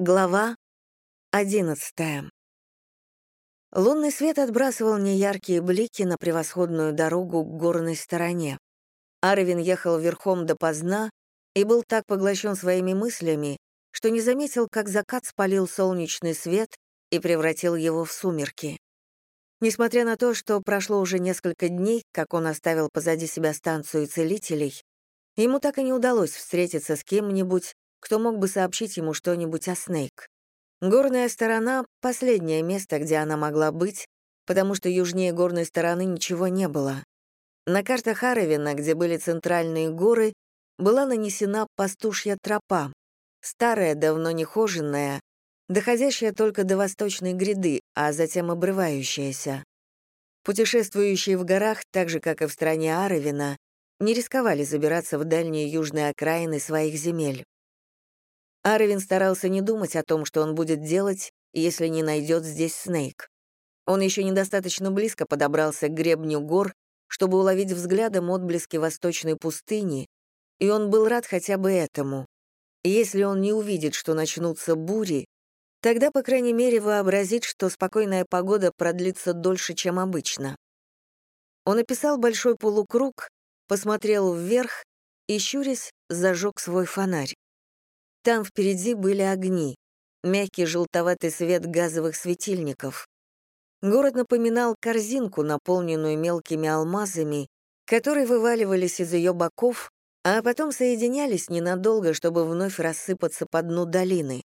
Глава одиннадцатая. Лунный свет отбрасывал неяркие блики на превосходную дорогу к горной стороне. Арвин ехал верхом допоздна и был так поглощен своими мыслями, что не заметил, как закат спалил солнечный свет и превратил его в сумерки. Несмотря на то, что прошло уже несколько дней, как он оставил позади себя станцию целителей, ему так и не удалось встретиться с кем-нибудь, кто мог бы сообщить ему что-нибудь о Снейк. Горная сторона — последнее место, где она могла быть, потому что южнее горной стороны ничего не было. На картах Харовина, где были центральные горы, была нанесена пастушья тропа, старая, давно нехоженная, доходящая только до восточной гряды, а затем обрывающаяся. Путешествующие в горах, так же, как и в стране Аровина, не рисковали забираться в дальние южные окраины своих земель. Арвин старался не думать о том, что он будет делать, если не найдет здесь Снейк. Он еще недостаточно близко подобрался к гребню гор, чтобы уловить взглядом отблески восточной пустыни, и он был рад хотя бы этому. Если он не увидит, что начнутся бури, тогда, по крайней мере, вообразит, что спокойная погода продлится дольше, чем обычно. Он описал большой полукруг, посмотрел вверх и, щурясь, зажег свой фонарь. Там впереди были огни, мягкий желтоватый свет газовых светильников. Город напоминал корзинку, наполненную мелкими алмазами, которые вываливались из ее боков, а потом соединялись ненадолго, чтобы вновь рассыпаться по дну долины.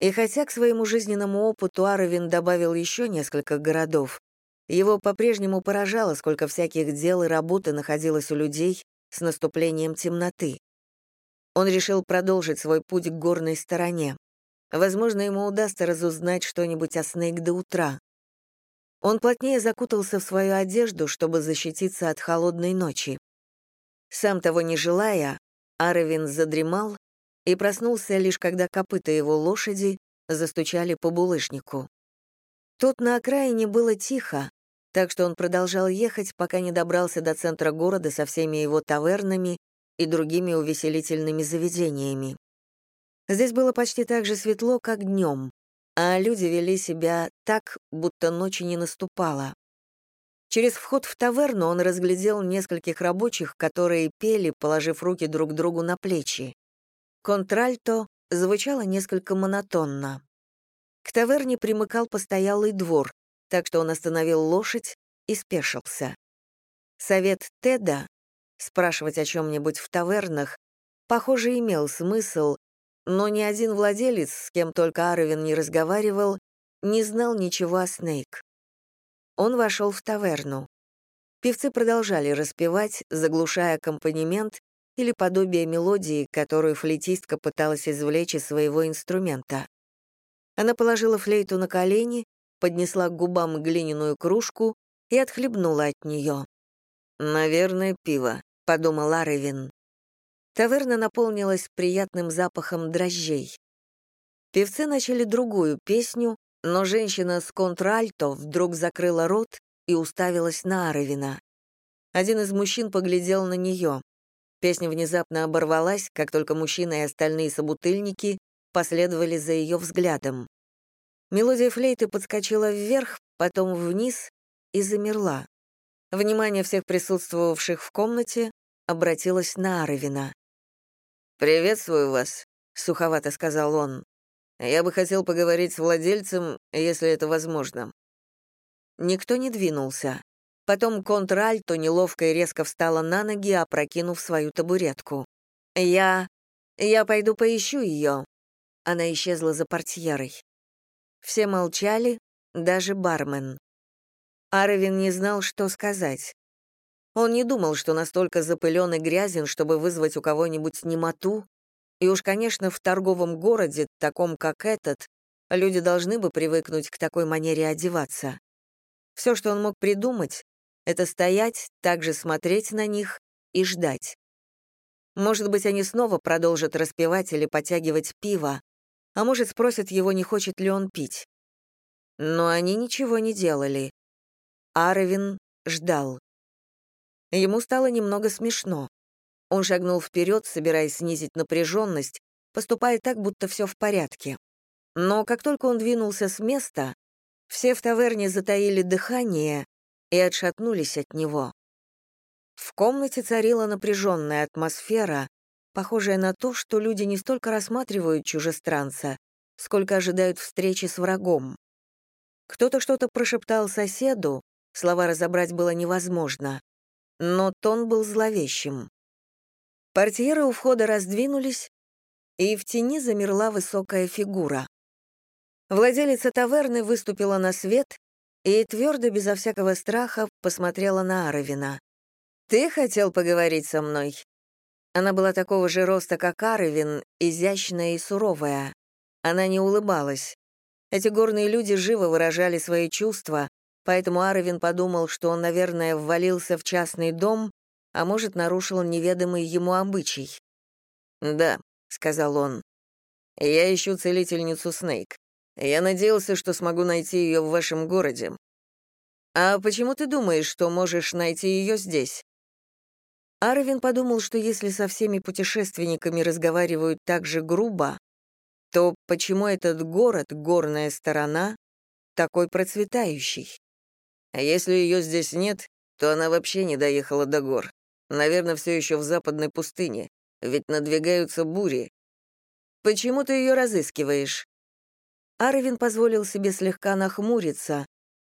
И хотя к своему жизненному опыту Аровин добавил еще несколько городов, его по-прежнему поражало, сколько всяких дел и работы находилось у людей с наступлением темноты. Он решил продолжить свой путь к горной стороне. Возможно, ему удастся разузнать что-нибудь о Снейк до утра. Он плотнее закутался в свою одежду, чтобы защититься от холодной ночи. Сам того не желая, Аровин задремал и проснулся лишь когда копыта его лошади застучали по булыжнику. Тут на окраине было тихо, так что он продолжал ехать, пока не добрался до центра города со всеми его тавернами и другими увеселительными заведениями. Здесь было почти так же светло, как днем, а люди вели себя так, будто ночи не наступало. Через вход в таверну он разглядел нескольких рабочих, которые пели, положив руки друг другу на плечи. Контральто звучало несколько монотонно. К таверне примыкал постоялый двор, так что он остановил лошадь и спешился. Совет Теда Спрашивать о чем-нибудь в тавернах, похоже, имел смысл, но ни один владелец, с кем только Аровин не разговаривал, не знал ничего о Снейк. Он вошел в таверну. Певцы продолжали распевать, заглушая аккомпанемент или подобие мелодии, которую флейтистка пыталась извлечь из своего инструмента. Она положила флейту на колени, поднесла к губам глиняную кружку и отхлебнула от нее. «Наверное, пиво», — подумал Аревин. Таверна наполнилась приятным запахом дрожжей. Певцы начали другую песню, но женщина с контральто вдруг закрыла рот и уставилась на Аревина. Один из мужчин поглядел на нее. Песня внезапно оборвалась, как только мужчина и остальные собутыльники последовали за ее взглядом. Мелодия флейты подскочила вверх, потом вниз и замерла. Внимание всех присутствовавших в комнате обратилось на Аровина. «Приветствую вас», — суховато сказал он. «Я бы хотел поговорить с владельцем, если это возможно». Никто не двинулся. Потом контральто неловко и резко встала на ноги, опрокинув свою табуретку. «Я... я пойду поищу ее». Она исчезла за портьерой. Все молчали, даже бармен. Аровин не знал, что сказать. Он не думал, что настолько запылен и грязен, чтобы вызвать у кого-нибудь немоту, и уж, конечно, в торговом городе, таком как этот, люди должны бы привыкнуть к такой манере одеваться. Все, что он мог придумать, это стоять, также смотреть на них и ждать. Может быть, они снова продолжат распевать или потягивать пиво, а может, спросят его, не хочет ли он пить. Но они ничего не делали. Аровин ждал. Ему стало немного смешно. Он шагнул вперед, собираясь снизить напряженность, поступая так, будто все в порядке. Но как только он двинулся с места, все в таверне затаили дыхание и отшатнулись от него. В комнате царила напряженная атмосфера, похожая на то, что люди не столько рассматривают чужестранца, сколько ожидают встречи с врагом. Кто-то что-то прошептал соседу, слова разобрать было невозможно, но тон был зловещим. Портьеры у входа раздвинулись, и в тени замерла высокая фигура. Владелица таверны выступила на свет и твердо, безо всякого страха, посмотрела на Аровина. «Ты хотел поговорить со мной?» Она была такого же роста, как Аровин, изящная и суровая. Она не улыбалась. Эти горные люди живо выражали свои чувства, поэтому Аровин подумал, что он, наверное, ввалился в частный дом, а может, нарушил неведомый ему обычай. «Да», — сказал он, — «я ищу целительницу Снейк. Я надеялся, что смогу найти ее в вашем городе. А почему ты думаешь, что можешь найти ее здесь?» Арвин подумал, что если со всеми путешественниками разговаривают так же грубо, то почему этот город, горная сторона, такой процветающий? А если ее здесь нет, то она вообще не доехала до гор. Наверное, все еще в западной пустыне, ведь надвигаются бури. Почему ты ее разыскиваешь? Арвин позволил себе слегка нахмуриться,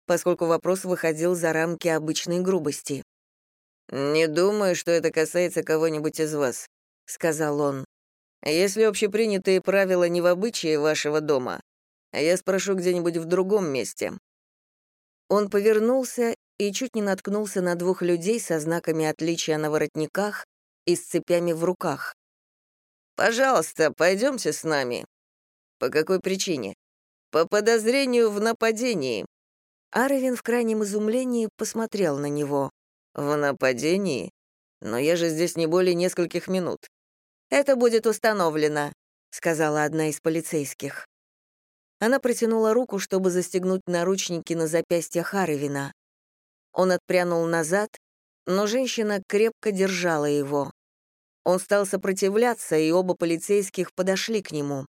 поскольку вопрос выходил за рамки обычной грубости. «Не думаю, что это касается кого-нибудь из вас», — сказал он. «Если общепринятые правила не в обычае вашего дома, я спрошу где-нибудь в другом месте». Он повернулся и чуть не наткнулся на двух людей со знаками отличия на воротниках и с цепями в руках. «Пожалуйста, пойдемте с нами». «По какой причине?» По подозрению в нападении. Аровин в крайнем изумлении посмотрел на него. В нападении? Но я же здесь не более нескольких минут. Это будет установлено, сказала одна из полицейских. Она протянула руку, чтобы застегнуть наручники на запястье Харовина. Он отпрянул назад, но женщина крепко держала его. Он стал сопротивляться, и оба полицейских подошли к нему.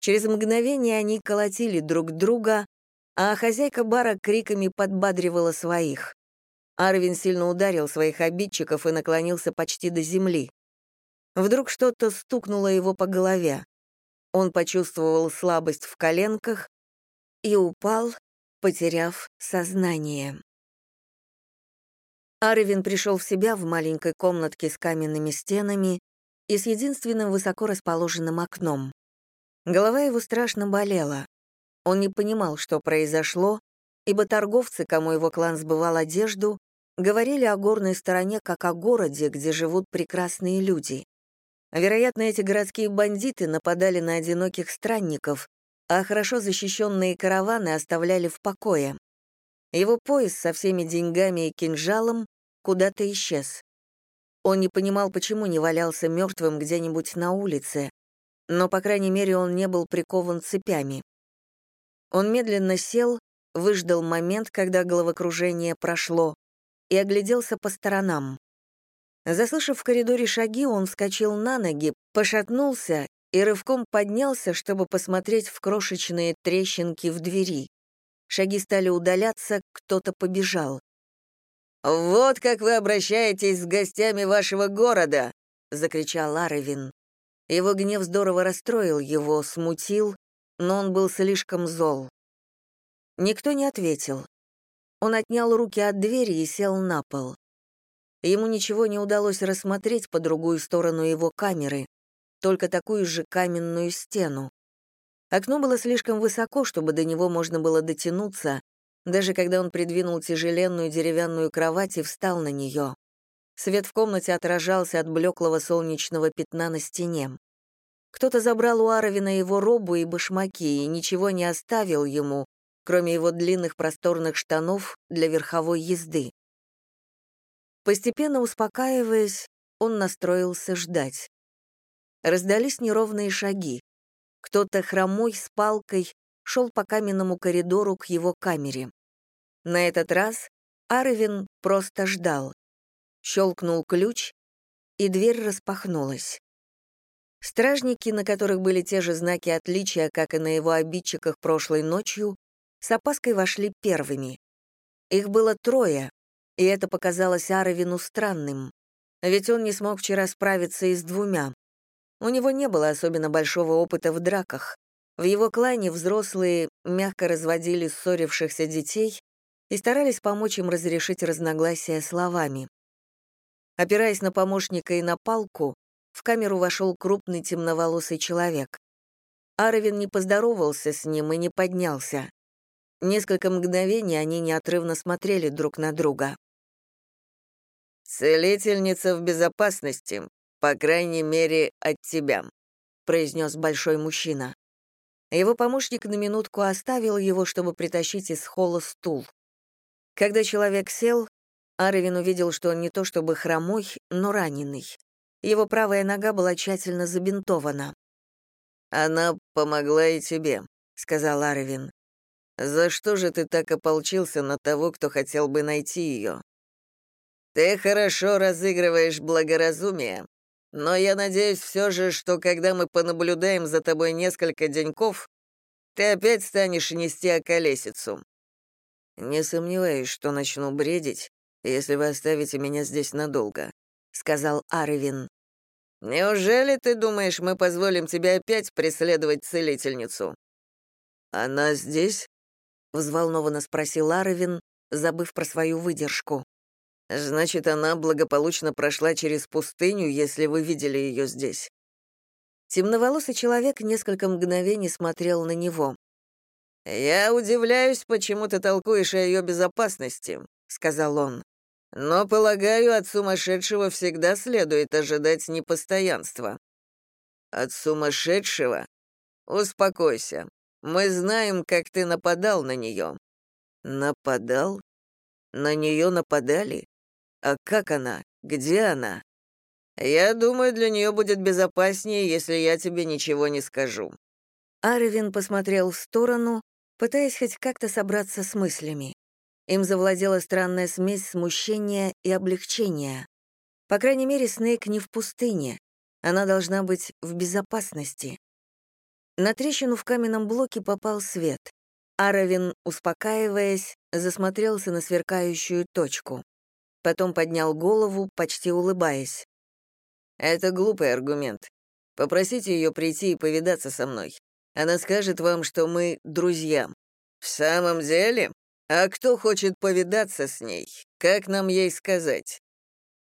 Через мгновение они колотили друг друга, а хозяйка бара криками подбадривала своих. Арвин сильно ударил своих обидчиков и наклонился почти до земли. Вдруг что-то стукнуло его по голове. Он почувствовал слабость в коленках и упал, потеряв сознание. Арвин пришел в себя в маленькой комнатке с каменными стенами и с единственным высоко расположенным окном. Голова его страшно болела. Он не понимал, что произошло, ибо торговцы, кому его клан сбывал одежду, говорили о горной стороне как о городе, где живут прекрасные люди. Вероятно, эти городские бандиты нападали на одиноких странников, а хорошо защищенные караваны оставляли в покое. Его пояс со всеми деньгами и кинжалом куда-то исчез. Он не понимал, почему не валялся мертвым где-нибудь на улице, но, по крайней мере, он не был прикован цепями. Он медленно сел, выждал момент, когда головокружение прошло, и огляделся по сторонам. Заслышав в коридоре шаги, он вскочил на ноги, пошатнулся и рывком поднялся, чтобы посмотреть в крошечные трещинки в двери. Шаги стали удаляться, кто-то побежал. «Вот как вы обращаетесь с гостями вашего города!» — закричал Аровин. Его гнев здорово расстроил его, смутил, но он был слишком зол. Никто не ответил. Он отнял руки от двери и сел на пол. Ему ничего не удалось рассмотреть по другую сторону его камеры, только такую же каменную стену. Окно было слишком высоко, чтобы до него можно было дотянуться, даже когда он придвинул тяжеленную деревянную кровать и встал на нее. Свет в комнате отражался от блеклого солнечного пятна на стене. Кто-то забрал у Аровина его робу и башмаки и ничего не оставил ему, кроме его длинных просторных штанов для верховой езды. Постепенно успокаиваясь, он настроился ждать. Раздались неровные шаги. Кто-то хромой с палкой шел по каменному коридору к его камере. На этот раз Аровин просто ждал. Щелкнул ключ, и дверь распахнулась. Стражники, на которых были те же знаки отличия, как и на его обидчиках прошлой ночью, с опаской вошли первыми. Их было трое, и это показалось Аровину странным, ведь он не смог вчера справиться и с двумя. У него не было особенно большого опыта в драках. В его клане взрослые мягко разводили ссорившихся детей и старались помочь им разрешить разногласия словами. Опираясь на помощника и на палку, в камеру вошел крупный темноволосый человек. Аровин не поздоровался с ним и не поднялся. Несколько мгновений они неотрывно смотрели друг на друга. «Целительница в безопасности, по крайней мере, от тебя», — произнес большой мужчина. Его помощник на минутку оставил его, чтобы притащить из холла стул. Когда человек сел, Аровин увидел, что он не то чтобы хромой, но раненый. Его правая нога была тщательно забинтована. «Она помогла и тебе», — сказал Аровин. «За что же ты так ополчился на того, кто хотел бы найти ее?» «Ты хорошо разыгрываешь благоразумие, но я надеюсь все же, что когда мы понаблюдаем за тобой несколько деньков, ты опять станешь нести околесицу». «Не сомневаюсь, что начну бредить, если вы оставите меня здесь надолго», — сказал Арвин. «Неужели ты думаешь, мы позволим тебе опять преследовать целительницу?» «Она здесь?» — взволнованно спросил Арвин, забыв про свою выдержку. «Значит, она благополучно прошла через пустыню, если вы видели ее здесь». Темноволосый человек несколько мгновений смотрел на него. «Я удивляюсь, почему ты толкуешь о ее безопасности», — сказал он. Но, полагаю, от сумасшедшего всегда следует ожидать непостоянства. От сумасшедшего? Успокойся. Мы знаем, как ты нападал на нее. Нападал? На нее нападали? А как она? Где она? Я думаю, для нее будет безопаснее, если я тебе ничего не скажу. Арвин посмотрел в сторону, пытаясь хоть как-то собраться с мыслями. Им завладела странная смесь смущения и облегчения. По крайней мере, Снейк не в пустыне. Она должна быть в безопасности. На трещину в каменном блоке попал свет. Аравин, успокаиваясь, засмотрелся на сверкающую точку. Потом поднял голову, почти улыбаясь. «Это глупый аргумент. Попросите ее прийти и повидаться со мной. Она скажет вам, что мы друзья». «В самом деле?» «А кто хочет повидаться с ней? Как нам ей сказать?»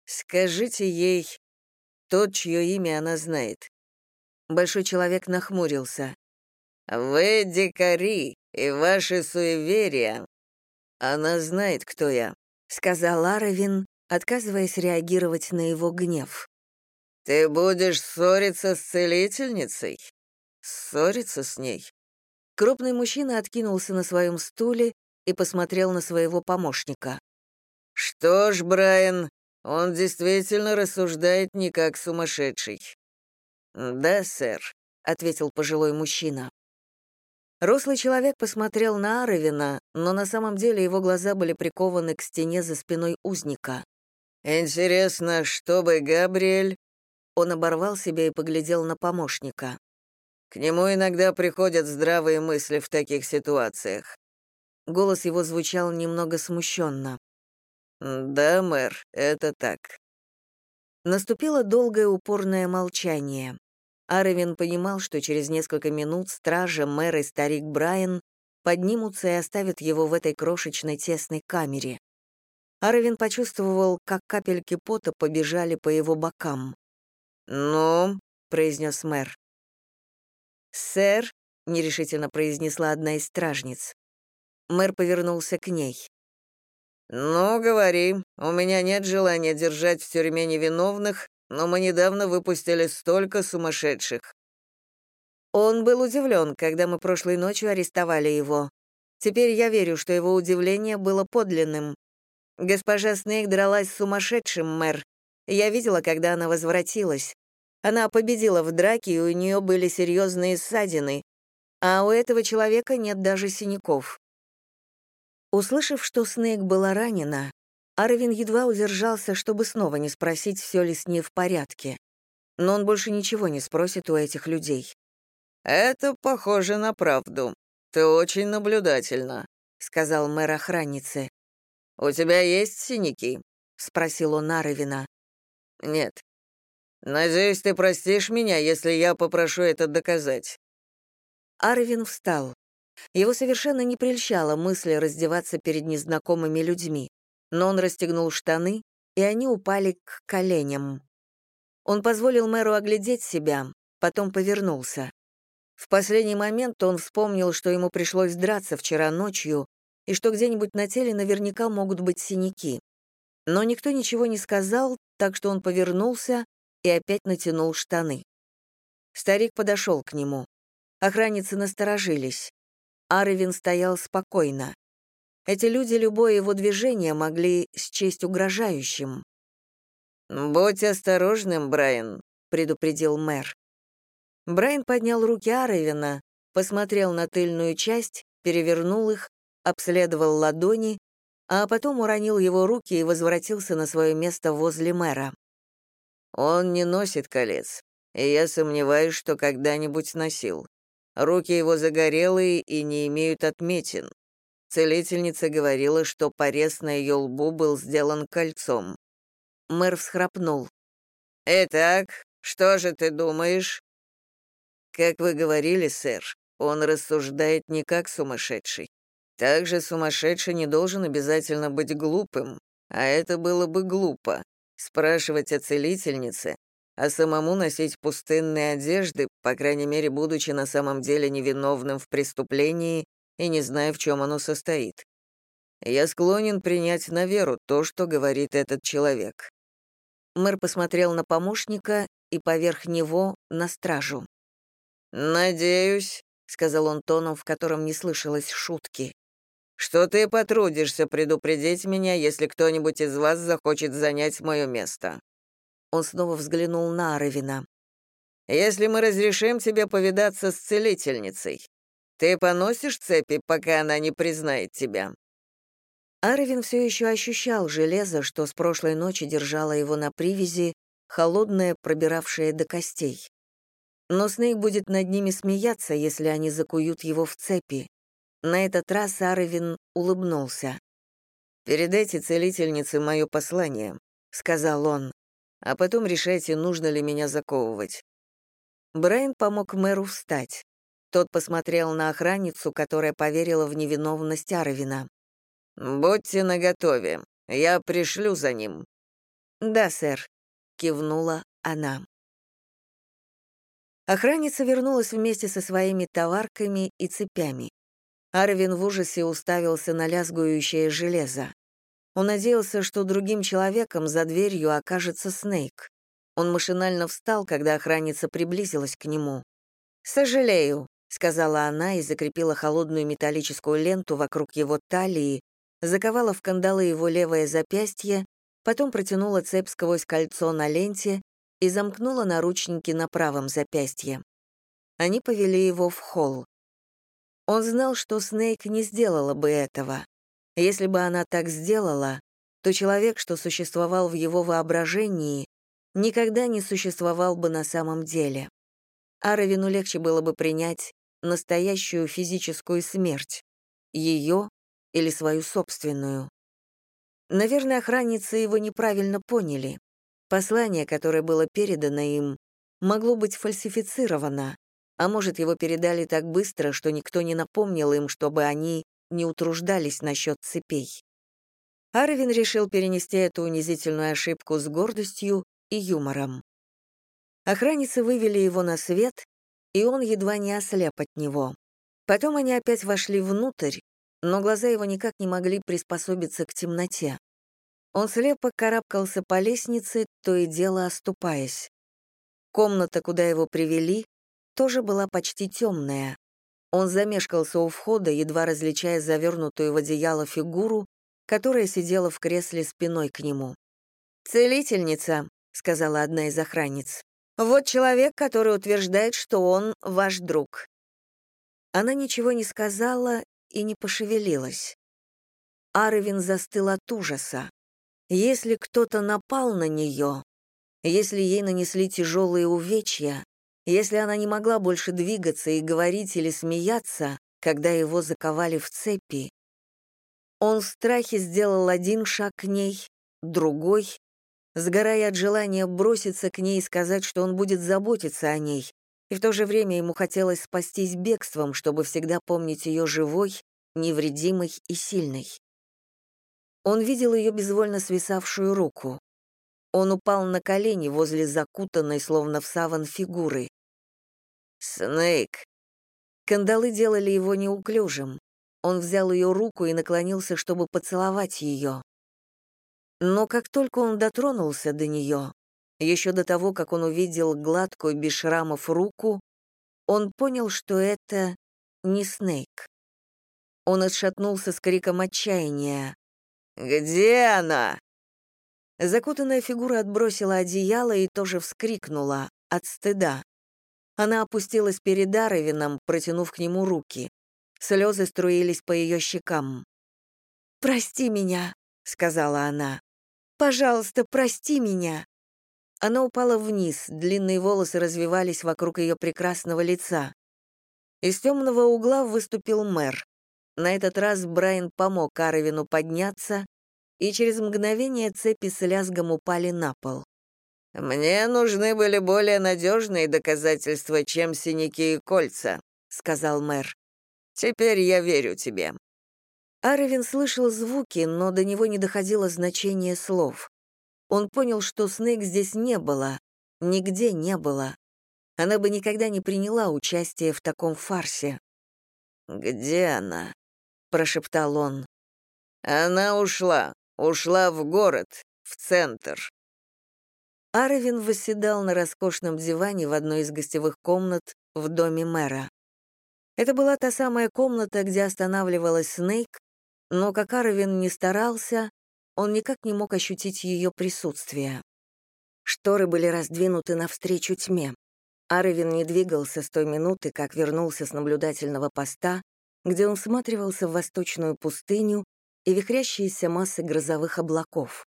«Скажите ей тот, чье имя она знает». Большой человек нахмурился. «Вы дикари, и ваши суеверия». «Она знает, кто я», — сказал Аравин, отказываясь реагировать на его гнев. «Ты будешь ссориться с целительницей?» «Ссориться с ней?» Крупный мужчина откинулся на своем стуле и посмотрел на своего помощника. «Что ж, Брайан, он действительно рассуждает не как сумасшедший». «Да, сэр», — ответил пожилой мужчина. Рослый человек посмотрел на Аровина, но на самом деле его глаза были прикованы к стене за спиной узника. «Интересно, что бы Габриэль...» Он оборвал себя и поглядел на помощника. «К нему иногда приходят здравые мысли в таких ситуациях. Голос его звучал немного смущенно. «Да, мэр, это так». Наступило долгое упорное молчание. Аровин понимал, что через несколько минут стража, мэр и старик Брайан поднимутся и оставят его в этой крошечной тесной камере. Аровин почувствовал, как капельки пота побежали по его бокам. «Ну?» — произнес мэр. «Сэр», — нерешительно произнесла одна из стражниц. Мэр повернулся к ней. «Ну, говори, у меня нет желания держать в тюрьме невиновных, но мы недавно выпустили столько сумасшедших». Он был удивлен, когда мы прошлой ночью арестовали его. Теперь я верю, что его удивление было подлинным. Госпожа Снейк дралась с сумасшедшим, мэр. Я видела, когда она возвратилась. Она победила в драке, и у нее были серьезные ссадины. А у этого человека нет даже синяков. Услышав, что Снейк была ранена, Арвин едва удержался, чтобы снова не спросить, все ли с ней в порядке. но он больше ничего не спросит у этих людей. «Это похоже на правду. Ты очень наблюдательна», — сказал мэр охранницы. «У тебя есть синяки?» — спросил он Аровина. «Нет». «Надеюсь, ты простишь меня, если я попрошу это доказать». Арвин встал. Его совершенно не прельщала мысль раздеваться перед незнакомыми людьми, но он расстегнул штаны, и они упали к коленям. Он позволил мэру оглядеть себя, потом повернулся. В последний момент он вспомнил, что ему пришлось драться вчера ночью, и что где-нибудь на теле наверняка могут быть синяки. Но никто ничего не сказал, так что он повернулся и опять натянул штаны. Старик подошел к нему. Охранницы насторожились. Арвин стоял спокойно. Эти люди любое его движение могли счесть угрожающим. «Будь осторожным, Брайан», — предупредил мэр. Брайан поднял руки Арвина, посмотрел на тыльную часть, перевернул их, обследовал ладони, а потом уронил его руки и возвратился на свое место возле мэра. «Он не носит колец, и я сомневаюсь, что когда-нибудь носил. Руки его загорелые и не имеют отметин. Целительница говорила, что порез на ее лбу был сделан кольцом. Мэр всхрапнул. «Итак, что же ты думаешь?» «Как вы говорили, сэр, он рассуждает не как сумасшедший. Также сумасшедший не должен обязательно быть глупым, а это было бы глупо. Спрашивать о целительнице, а самому носить пустынные одежды, по крайней мере, будучи на самом деле невиновным в преступлении и не зная, в чем оно состоит. Я склонен принять на веру то, что говорит этот человек». Мэр посмотрел на помощника и поверх него на стражу. «Надеюсь», — сказал он тоном, в котором не слышалось шутки, «что ты потрудишься предупредить меня, если кто-нибудь из вас захочет занять мое место. Он снова взглянул на Аровина. «Если мы разрешим тебе повидаться с целительницей, ты поносишь цепи, пока она не признает тебя?» Аровин все еще ощущал железо, что с прошлой ночи держало его на привязи, холодное, пробиравшее до костей. Но Снейк будет над ними смеяться, если они закуют его в цепи. На этот раз Аровин улыбнулся. «Передайте целительнице мое послание», — сказал он а потом решайте, нужно ли меня заковывать». Брайан помог мэру встать. Тот посмотрел на охранницу, которая поверила в невиновность Арвина. «Будьте наготове, я пришлю за ним». «Да, сэр», — кивнула она. Охранница вернулась вместе со своими товарками и цепями. Арвин в ужасе уставился на лязгующее железо. Он надеялся, что другим человеком за дверью окажется Снейк. Он машинально встал, когда охранница приблизилась к нему. «Сожалею», — сказала она и закрепила холодную металлическую ленту вокруг его талии, заковала в кандалы его левое запястье, потом протянула цепь сквозь кольцо на ленте и замкнула наручники на правом запястье. Они повели его в холл. Он знал, что Снейк не сделала бы этого. Если бы она так сделала, то человек, что существовал в его воображении, никогда не существовал бы на самом деле. Аравину легче было бы принять настоящую физическую смерть, ее или свою собственную. Наверное, охранницы его неправильно поняли. Послание, которое было передано им, могло быть фальсифицировано, а может, его передали так быстро, что никто не напомнил им, чтобы они не утруждались насчет цепей. Арвин решил перенести эту унизительную ошибку с гордостью и юмором. Охранницы вывели его на свет, и он едва не ослеп от него. Потом они опять вошли внутрь, но глаза его никак не могли приспособиться к темноте. Он слепо карабкался по лестнице, то и дело оступаясь. Комната, куда его привели, тоже была почти темная. Он замешкался у входа, едва различая завернутую в одеяло фигуру, которая сидела в кресле спиной к нему. «Целительница», — сказала одна из охранниц. «Вот человек, который утверждает, что он ваш друг». Она ничего не сказала и не пошевелилась. Арвин застыл от ужаса. Если кто-то напал на нее, Если ей нанесли тяжелые увечья, если она не могла больше двигаться и говорить или смеяться, когда его заковали в цепи, он в страхе сделал один шаг к ней, другой, сгорая от желания броситься к ней и сказать, что он будет заботиться о ней, и в то же время ему хотелось спастись бегством, чтобы всегда помнить ее живой, невредимой и сильной. Он видел ее безвольно свисавшую руку. Он упал на колени возле закутанной, словно в саван, фигуры. «Снейк!» Кандалы делали его неуклюжим. Он взял ее руку и наклонился, чтобы поцеловать ее. Но как только он дотронулся до нее, еще до того, как он увидел гладкую, без шрамов руку, он понял, что это не Снейк. Он отшатнулся с криком отчаяния. «Где она?» Закутанная фигура отбросила одеяло и тоже вскрикнула от стыда. Она опустилась перед Аровином, протянув к нему руки. Слезы струились по ее щекам. «Прости меня», — сказала она. «Пожалуйста, прости меня». Она упала вниз, длинные волосы развивались вокруг ее прекрасного лица. Из темного угла выступил мэр. На этот раз Брайан помог Аровину подняться, и через мгновение цепи с лязгом упали на пол. «Мне нужны были более надежные доказательства, чем синяки и кольца», — сказал мэр. «Теперь я верю тебе». Аровин слышал звуки, но до него не доходило значение слов. Он понял, что Снейк здесь не было, нигде не было. Она бы никогда не приняла участие в таком фарсе. «Где она?» — прошептал он. «Она ушла. Ушла в город, в центр». Аровин восседал на роскошном диване в одной из гостевых комнат в доме мэра. Это была та самая комната, где останавливалась Снейк, но как Аровин не старался, он никак не мог ощутить ее присутствие. Шторы были раздвинуты навстречу тьме. Аровин не двигался с той минуты, как вернулся с наблюдательного поста, где он всматривался в восточную пустыню и вихрящиеся массы грозовых облаков.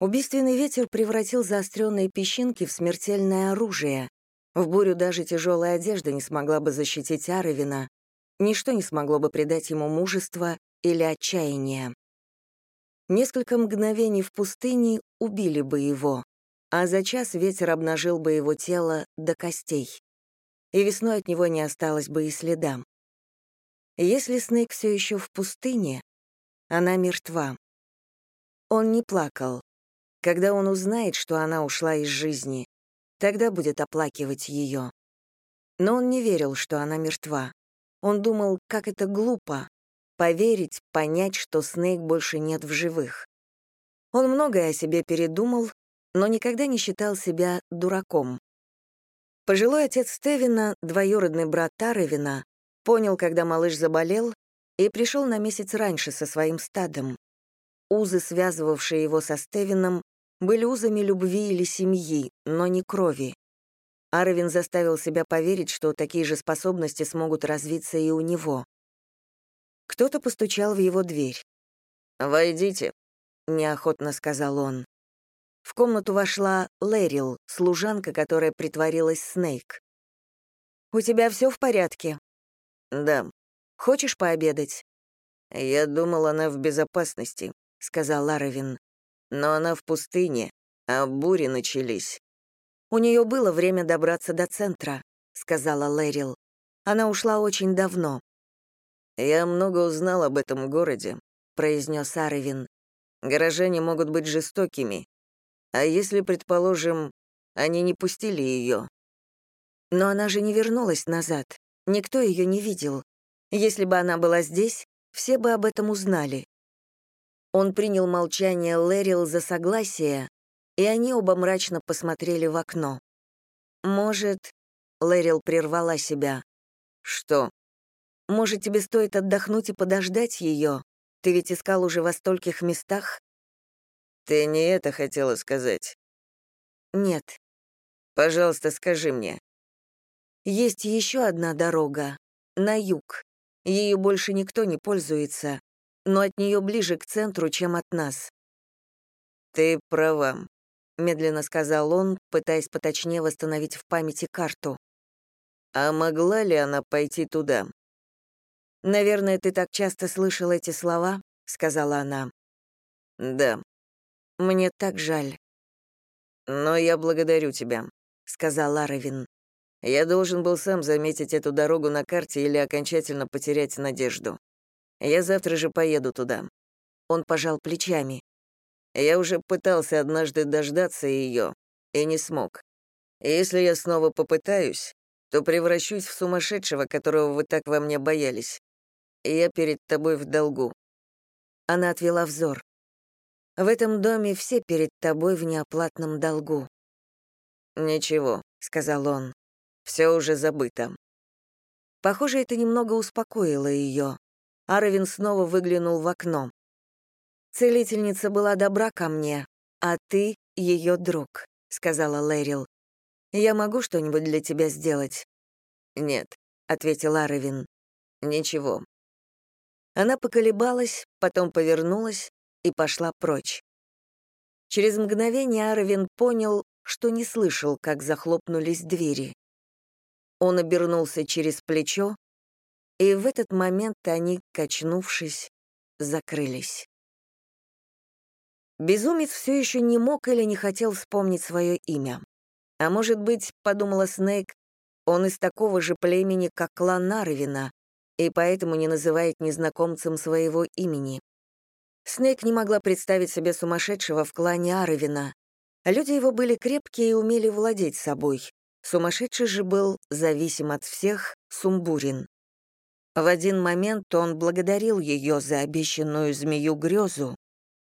Убийственный ветер превратил заостренные песчинки в смертельное оружие. В бурю даже тяжелая одежда не смогла бы защитить Аровина, ничто не смогло бы придать ему мужества или отчаяния. Несколько мгновений в пустыне убили бы его, а за час ветер обнажил бы его тело до костей. И весной от него не осталось бы и следа. Если Снейк все еще в пустыне, она мертва. Он не плакал. Когда он узнает, что она ушла из жизни, тогда будет оплакивать ее. Но он не верил, что она мертва. Он думал, как это глупо — поверить, понять, что Снейк больше нет в живых. Он многое о себе передумал, но никогда не считал себя дураком. Пожилой отец Стевина, двоюродный брат Таровина, Понял, когда малыш заболел, и пришел на месяц раньше со своим стадом. Узы, связывавшие его со Стевином, были узами любви или семьи, но не крови. Арвин заставил себя поверить, что такие же способности смогут развиться и у него. Кто-то постучал в его дверь. «Войдите», — неохотно сказал он. В комнату вошла Лэрил, служанка, которая притворилась Снейк. «У тебя все в порядке?» «Да. Хочешь пообедать?» «Я думал, она в безопасности», — сказал Ларовин. «Но она в пустыне, а бури начались». «У нее было время добраться до центра», — сказала Лэрил. «Она ушла очень давно». «Я много узнал об этом городе», — произнес Аровин. «Горожане могут быть жестокими. А если, предположим, они не пустили ее?» «Но она же не вернулась назад. Никто ее не видел. Если бы она была здесь, все бы об этом узнали. Он принял молчание Лэрил за согласие, и они оба мрачно посмотрели в окно. «Может...» — Лэрил прервала себя. «Что?» «Может, тебе стоит отдохнуть и подождать ее? Ты ведь искал уже во стольких местах?» «Ты не это хотела сказать?» «Нет». «Пожалуйста, скажи мне, есть еще одна дорога, на юг. Ею больше никто не пользуется, но от нее ближе к центру, чем от нас. Ты права, медленно сказал он, пытаясь поточнее восстановить в памяти карту. «А могла ли она пойти туда?» «Наверное, ты так часто слышал эти слова», — сказала она. «Да». «Мне так жаль». «Но я благодарю тебя», — сказал Аравин. «Я должен был сам заметить эту дорогу на карте или окончательно потерять надежду. Я завтра же поеду туда». Он пожал плечами. Я уже пытался однажды дождаться ее и не смог. Если я снова попытаюсь, то превращусь в сумасшедшего, которого вы так во мне боялись. Я перед тобой в долгу». Она отвела взор. «В этом доме все перед тобой в неоплатном долгу». «Ничего», — сказал он, — «все уже забыто». Похоже, это немного успокоило ее. Аравин снова выглянул в окно. «Целительница была добра ко мне, а ты — ее друг», — сказала Лэрил. «Я могу что-нибудь для тебя сделать?» «Нет», — ответил Аравин. «Ничего». Она поколебалась, потом повернулась и пошла прочь. Через мгновение Аравин понял, что не слышал, как захлопнулись двери. Он обернулся через плечо, и в этот момент они, качнувшись, закрылись. Безумец все еще не мог или не хотел вспомнить свое имя. А может быть, подумала Снейк, он из такого же племени, как клан Нарвина, и поэтому не называет незнакомцем своего имени. Снейк не могла представить себе сумасшедшего в клане Аровина. Люди его были крепкие и умели владеть собой. Сумасшедший же был зависим от всех, сумбурен. В один момент он благодарил ее за обещанную змею-грезу,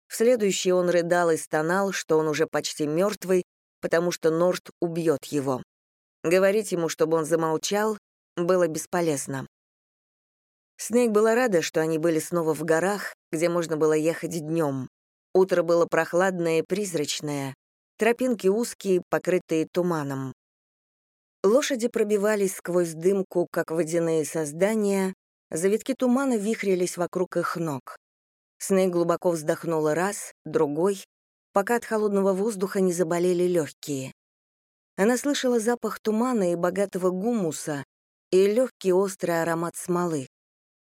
в следующий он рыдал и стонал, что он уже почти мертвый, потому что Норт убьет его. Говорить ему, чтобы он замолчал, было бесполезно. Снейк была рада, что они были снова в горах, где можно было ехать днем. Утро было прохладное и призрачное, тропинки узкие, покрытые туманом. Лошади пробивались сквозь дымку, как водяные создания, завитки тумана вихрились вокруг их ног. Снейк глубоко вздохнула раз, другой, пока от холодного воздуха не заболели легкие. Она слышала запах тумана и богатого гумуса и легкий острый аромат смолы.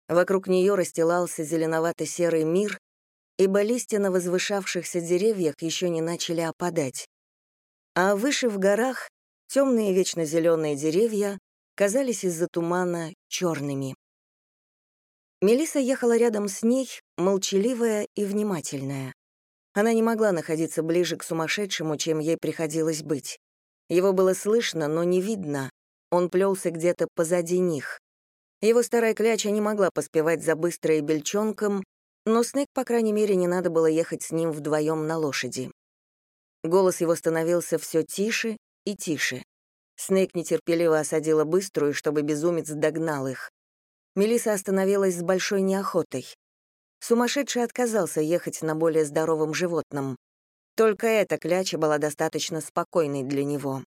Вокруг нее расстилался зеленовато-серый мир, ибо листья на возвышавшихся деревьях еще не начали опадать. А выше в горах темные вечно зеленые деревья казались из-за тумана черными. Мелиса ехала рядом с ней, молчаливая и внимательная. Она не могла находиться ближе к сумасшедшему, чем ей приходилось быть. Его было слышно, но не видно. Он плелся где-то позади них. Его старая кляча не могла поспевать за быстрой бельчонком, но Снег, по крайней мере, не надо было ехать с ним вдвоем на лошади. Голос его становился все тише и тише. Снег нетерпеливо осадила быструю, чтобы безумец догнал их. Мелиса остановилась с большой неохотой. Сумасшедший отказался ехать на более здоровом животном. Только эта кляча была достаточно спокойной для него.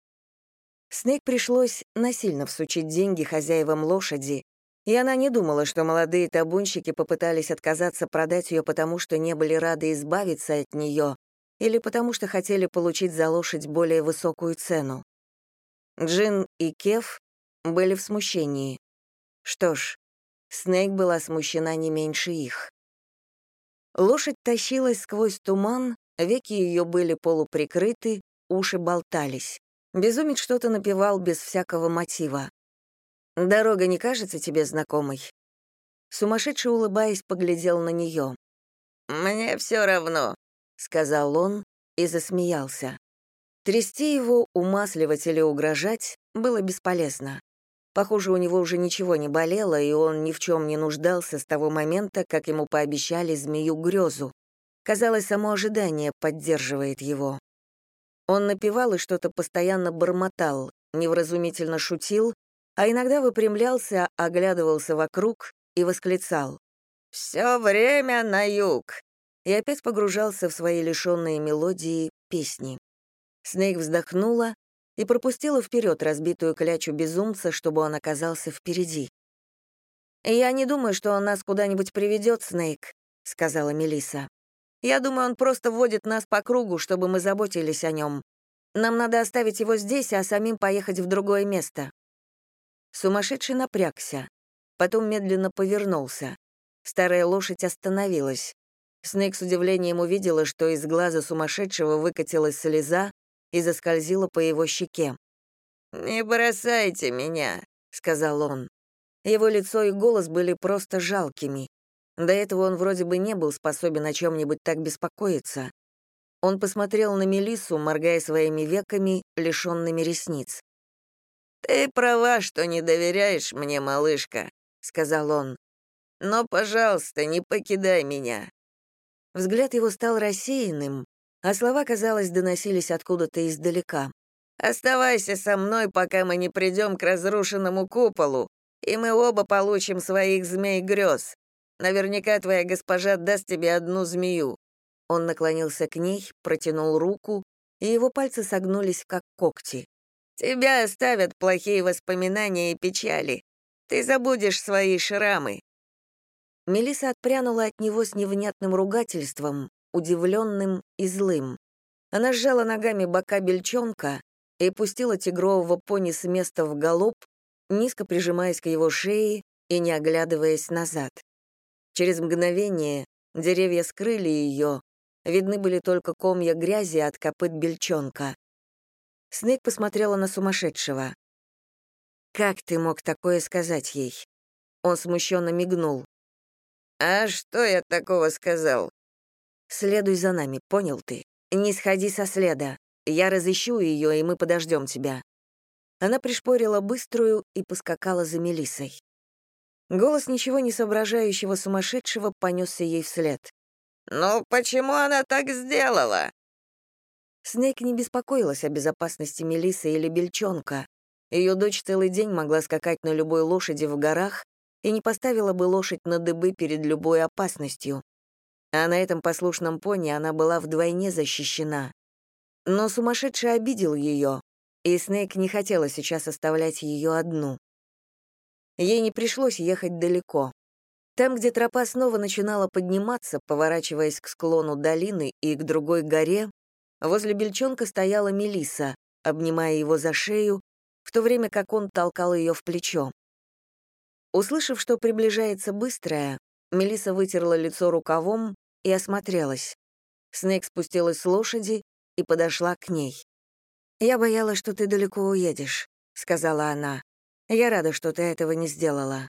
Снейк пришлось насильно всучить деньги хозяевам лошади, и она не думала, что молодые табунщики попытались отказаться продать ее потому, что не были рады избавиться от нее или потому что хотели получить за лошадь более высокую цену. Джин и Кеф были в смущении. Что ж, Снейк была смущена не меньше их. Лошадь тащилась сквозь туман, веки ее были полуприкрыты, уши болтались. Безумец что-то напевал без всякого мотива. «Дорога не кажется тебе знакомой?» Сумасшедший, улыбаясь, поглядел на нее. «Мне все равно», — сказал он и засмеялся. Трясти его, умасливать или угрожать было бесполезно. Похоже, у него уже ничего не болело, и он ни в чем не нуждался с того момента, как ему пообещали змею-грезу. Казалось, само ожидание поддерживает его. Он напевал и что-то постоянно бормотал, невразумительно шутил, а иногда выпрямлялся, оглядывался вокруг и восклицал. «Все время на юг!» и опять погружался в свои лишенные мелодии песни. Снейк вздохнула и пропустила вперед разбитую клячу безумца, чтобы он оказался впереди. «Я не думаю, что он нас куда-нибудь приведет, Снейк», — сказала Мелиса. Я думаю, он просто вводит нас по кругу, чтобы мы заботились о нем. Нам надо оставить его здесь, а самим поехать в другое место». Сумасшедший напрягся. Потом медленно повернулся. Старая лошадь остановилась. Снейк с удивлением увидела, что из глаза сумасшедшего выкатилась слеза и заскользила по его щеке. «Не бросайте меня», — сказал он. Его лицо и голос были просто жалкими. До этого он вроде бы не был способен о чем-нибудь так беспокоиться. Он посмотрел на Мелиссу, моргая своими веками, лишенными ресниц. «Ты права, что не доверяешь мне, малышка», — сказал он. «Но, пожалуйста, не покидай меня. Взгляд его стал рассеянным, а слова, казалось, доносились откуда-то издалека. «Оставайся со мной, пока мы не придем к разрушенному куполу, и мы оба получим своих змей грез. Наверняка твоя госпожа даст тебе одну змею». Он наклонился к ней, протянул руку, и его пальцы согнулись, как когти. «Тебя оставят плохие воспоминания и печали. Ты забудешь свои шрамы. Мелиса отпрянула от него с невнятным ругательством, удивленным и злым. Она сжала ногами бока бельчонка и пустила тигрового пони с места в галоп, низко прижимаясь к его шее и не оглядываясь назад. Через мгновение деревья скрыли ее, видны были только комья грязи от копыт бельчонка. Снейк посмотрела на сумасшедшего. «Как ты мог такое сказать ей?» Он смущенно мигнул. «А что я такого сказал?» «Следуй за нами, понял ты? Не сходи со следа. Я разыщу ее, и мы подождем тебя». Она пришпорила быструю и поскакала за Мелиссой. Голос ничего не соображающего сумасшедшего понесся ей вслед. «Ну, почему она так сделала?» Снейк не беспокоилась о безопасности Мелисы или Бельчонка. Ее дочь целый день могла скакать на любой лошади в горах, и не поставила бы лошадь на дыбы перед любой опасностью. А на этом послушном пони она была вдвойне защищена. Но сумасшедший обидел ее, и Снейк не хотела сейчас оставлять ее одну. Ей не пришлось ехать далеко. Там, где тропа снова начинала подниматься, поворачиваясь к склону долины и к другой горе, возле бельчонка стояла Мелиса, обнимая его за шею, в то время как он толкал ее в плечо. Услышав, что приближается быстрая, Мелиса вытерла лицо рукавом и осмотрелась. Снег спустилась с лошади и подошла к ней. «Я боялась, что ты далеко уедешь», — сказала она. «Я рада, что ты этого не сделала.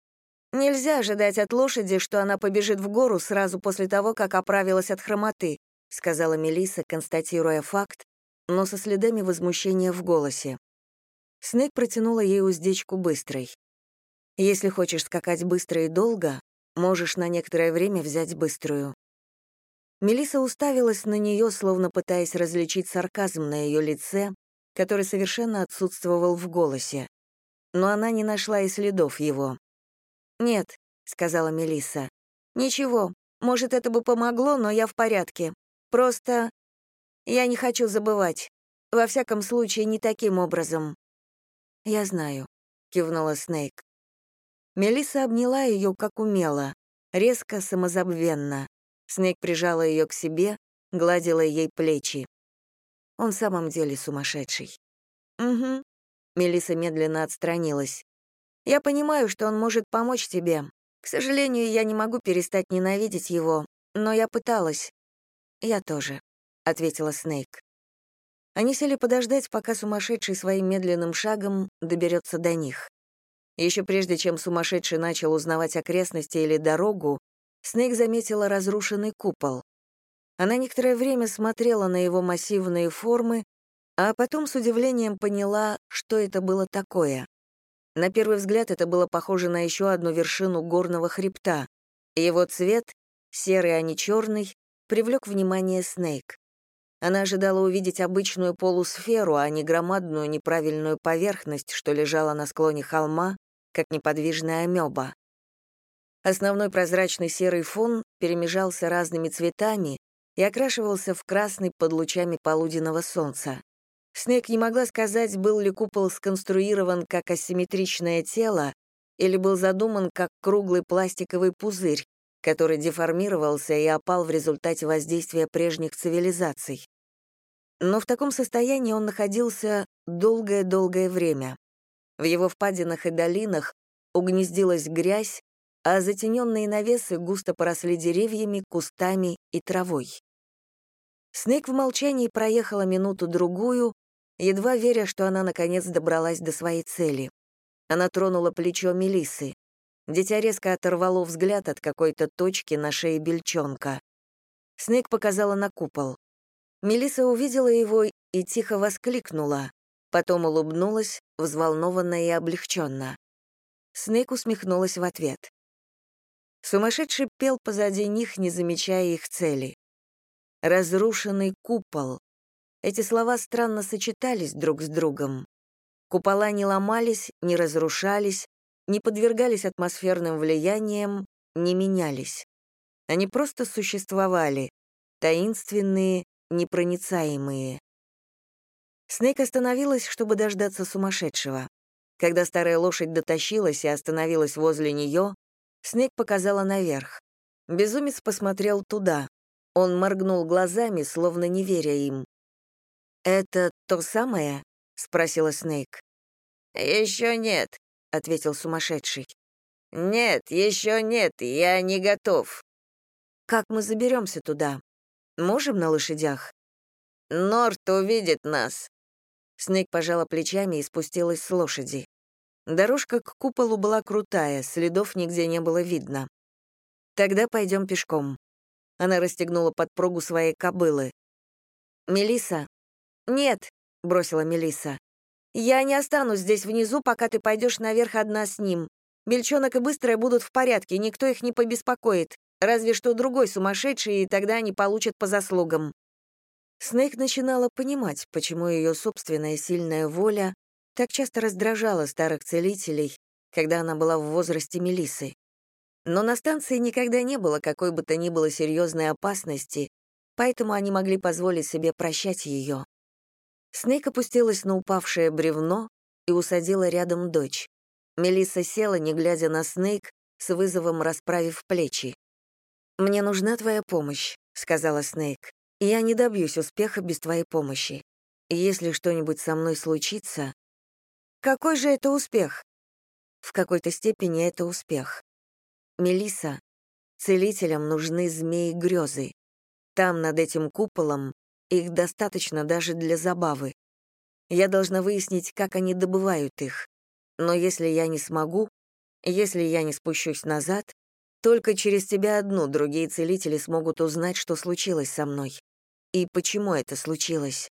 Нельзя ожидать от лошади, что она побежит в гору сразу после того, как оправилась от хромоты», — сказала Мелиса, констатируя факт, но со следами возмущения в голосе. Снег протянула ей уздечку быстрой. Если хочешь скакать быстро и долго, можешь на некоторое время взять быструю. Мелиса уставилась на нее, словно пытаясь различить сарказм на ее лице, который совершенно отсутствовал в голосе. Но она не нашла и следов его. «Нет», — сказала Мелиса. «Ничего, может, это бы помогло, но я в порядке. Просто я не хочу забывать. Во всяком случае, не таким образом». «Я знаю», — кивнула Снейк. Мелисса обняла ее, как умела, резко, самозабвенно. Снег прижала ее к себе, гладила ей плечи. Он в самом деле сумасшедший. «Угу». Мелисса медленно отстранилась. «Я понимаю, что он может помочь тебе. К сожалению, я не могу перестать ненавидеть его, но я пыталась». «Я тоже», — ответила Снейк. Они сели подождать, пока сумасшедший своим медленным шагом доберется до них. Еще прежде, чем сумасшедший начал узнавать окрестности или дорогу, Снейк заметила разрушенный купол. Она некоторое время смотрела на его массивные формы, а потом с удивлением поняла, что это было такое. На первый взгляд это было похоже на еще одну вершину горного хребта. Его цвет, серый, а не черный, привлек внимание Снейк. Она ожидала увидеть обычную полусферу, а не громадную неправильную поверхность, что лежала на склоне холма, как неподвижная амеба. Основной прозрачный серый фон перемежался разными цветами и окрашивался в красный под лучами полуденного солнца. Снег не могла сказать, был ли купол сконструирован как асимметричное тело или был задуман как круглый пластиковый пузырь, который деформировался и опал в результате воздействия прежних цивилизаций. Но в таком состоянии он находился долгое-долгое время. В его впадинах и долинах угнездилась грязь, а затененные навесы густо поросли деревьями, кустами и травой. Снейк в молчании проехала минуту-другую, едва веря, что она наконец добралась до своей цели. Она тронула плечо Мелисы. Дитя резко оторвало взгляд от какой-то точки на шее бельчонка. Снейк показала на купол. Мелиса увидела его и тихо воскликнула, потом улыбнулась, взволнованно и облегченно. Снейк усмехнулась в ответ. Сумасшедший пел позади них, не замечая их цели. «Разрушенный купол». Эти слова странно сочетались друг с другом. Купола не ломались, не разрушались, не подвергались атмосферным влияниям, не менялись. Они просто существовали, таинственные, непроницаемые. Снейк остановилась, чтобы дождаться сумасшедшего. Когда старая лошадь дотащилась и остановилась возле нее, Снейк показала наверх. Безумец посмотрел туда. Он моргнул глазами, словно не веря им. «Это то самое?» — спросила Снейк. «Еще нет», — ответил сумасшедший. «Нет, еще нет, я не готов». «Как мы заберемся туда? Можем на лошадях?» «Норт увидит нас». Снейк пожала плечами и спустилась с лошади. Дорожка к куполу была крутая, следов нигде не было видно. «Тогда пойдем пешком». Она расстегнула подпругу своей кобылы. Мелиса. «Нет», — бросила Мелиса. «Я не останусь здесь внизу, пока ты пойдешь наверх одна с ним. Бельчонок и Быстрая будут в порядке, никто их не побеспокоит. Разве что другой сумасшедший, и тогда они получат по заслугам». Снейк начинала понимать, почему ее собственная сильная воля так часто раздражала старых целителей, когда она была в возрасте Мелисы. Но на станции никогда не было какой бы то ни было серьезной опасности, поэтому они могли позволить себе прощать ее. Снейк опустилась на упавшее бревно и усадила рядом дочь. Мелисса села, не глядя на Снейк, с вызовом расправив плечи. «Мне нужна твоя помощь», — сказала Снейк. «Я не добьюсь успеха без твоей помощи. Если что-нибудь со мной случится...» «Какой же это успех?» «В какой-то степени это успех. Мелиса, целителям нужны змеи-грезы. Там, над этим куполом, их достаточно даже для забавы. Я должна выяснить, как они добывают их. Но если я не смогу, если я не спущусь назад, только через тебя одну другие целители смогут узнать, что случилось со мной. И почему это случилось.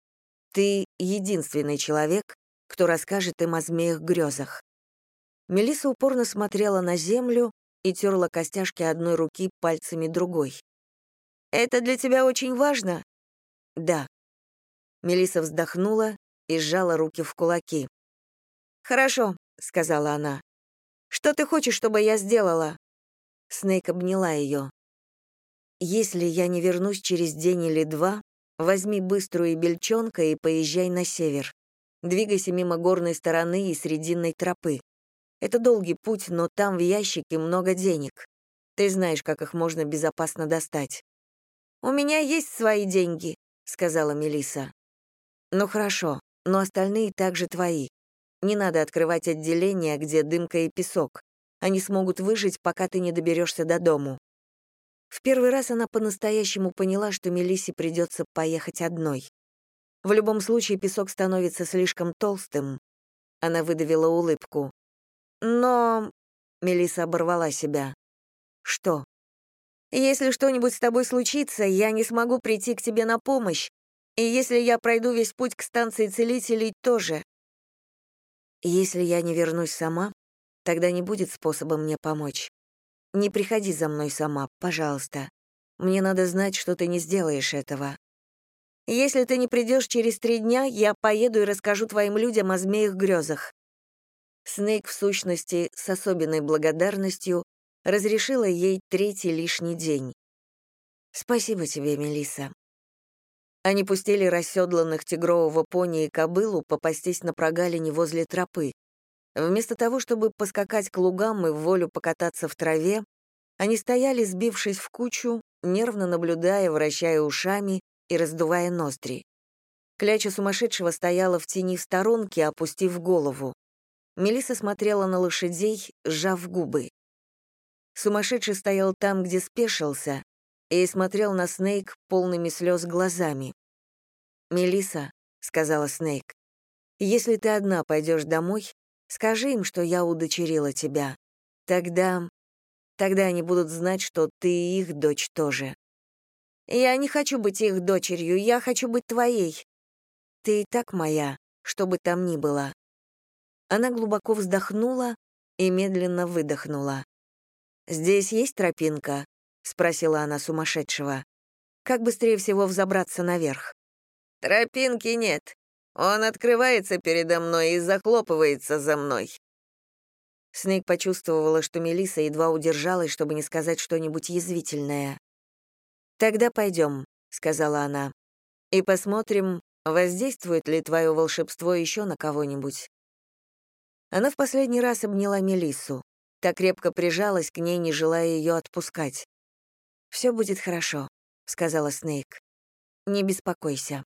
Ты единственный человек, кто расскажет им о змеях-грезах. Мелисса упорно смотрела на землю и терла костяшки одной руки пальцами другой. «Это для тебя очень важно?» «Да». Мелисса вздохнула и сжала руки в кулаки. «Хорошо», — сказала она. «Что ты хочешь, чтобы я сделала?» Снейк обняла ее. «Если я не вернусь через день или два, возьми быструю бельчонка и поезжай на север. Двигайся мимо горной стороны и срединной тропы. Это долгий путь, но там в ящике много денег. Ты знаешь, как их можно безопасно достать». «У меня есть свои деньги», — сказала Мелиса. «Ну хорошо, но остальные также твои. Не надо открывать отделение, где дымка и песок. Они смогут выжить, пока ты не доберешься до дому. В первый раз она по-настоящему поняла, что Мелиссе придется поехать одной. В любом случае песок становится слишком толстым. Она выдавила улыбку. Но... Мелисса оборвала себя. Что? Если что-нибудь с тобой случится, я не смогу прийти к тебе на помощь. И если я пройду весь путь к станции целителей, тоже. Если я не вернусь сама, Тогда не будет способа мне помочь. Не приходи за мной сама, пожалуйста. Мне надо знать, что ты не сделаешь этого. Если ты не придешь через три дня, я поеду и расскажу твоим людям о змеях-грезах». Снейк, в сущности, с особенной благодарностью, разрешила ей третий лишний день. «Спасибо тебе, Мелиса. Они пустили расседланных тигрового пони и кобылу попастись на прогалине возле тропы, Вместо того, чтобы поскакать к лугам и в волю покататься в траве, Они стояли, сбившись в кучу, нервно наблюдая, вращая ушами и раздувая ноздри. Кляча сумасшедшего стояла в тени в сторонке, опустив голову. Мелиса смотрела на лошадей, сжав губы. Сумасшедший стоял там, где спешился, и смотрел на Снейк полными слез глазами. Мелиса, сказала Снейк, — «если ты одна пойдешь домой, скажи им, что я удочерила тебя. Тогда... тогда они будут знать, что ты и их дочь тоже». «Я не хочу быть их дочерью, я хочу быть твоей», ты и так моя, что бы там ни было». Она глубоко вздохнула и медленно выдохнула. «Здесь есть тропинка?» — спросила она сумасшедшего. «Как быстрее всего взобраться наверх?» «Тропинки нет. Он открывается передо мной и захлопывается за мной». Снейк почувствовала, что Мелиса едва удержалась, чтобы не сказать что-нибудь язвительное. «Тогда пойдем», — сказала она, — «и посмотрим, Воздействует ли твое волшебство еще на кого-нибудь?» Она в последний раз обняла Мелиссу, так крепко прижалась к ней, не желая ее отпускать. «Все будет хорошо», — сказала Снейк. «Не беспокойся».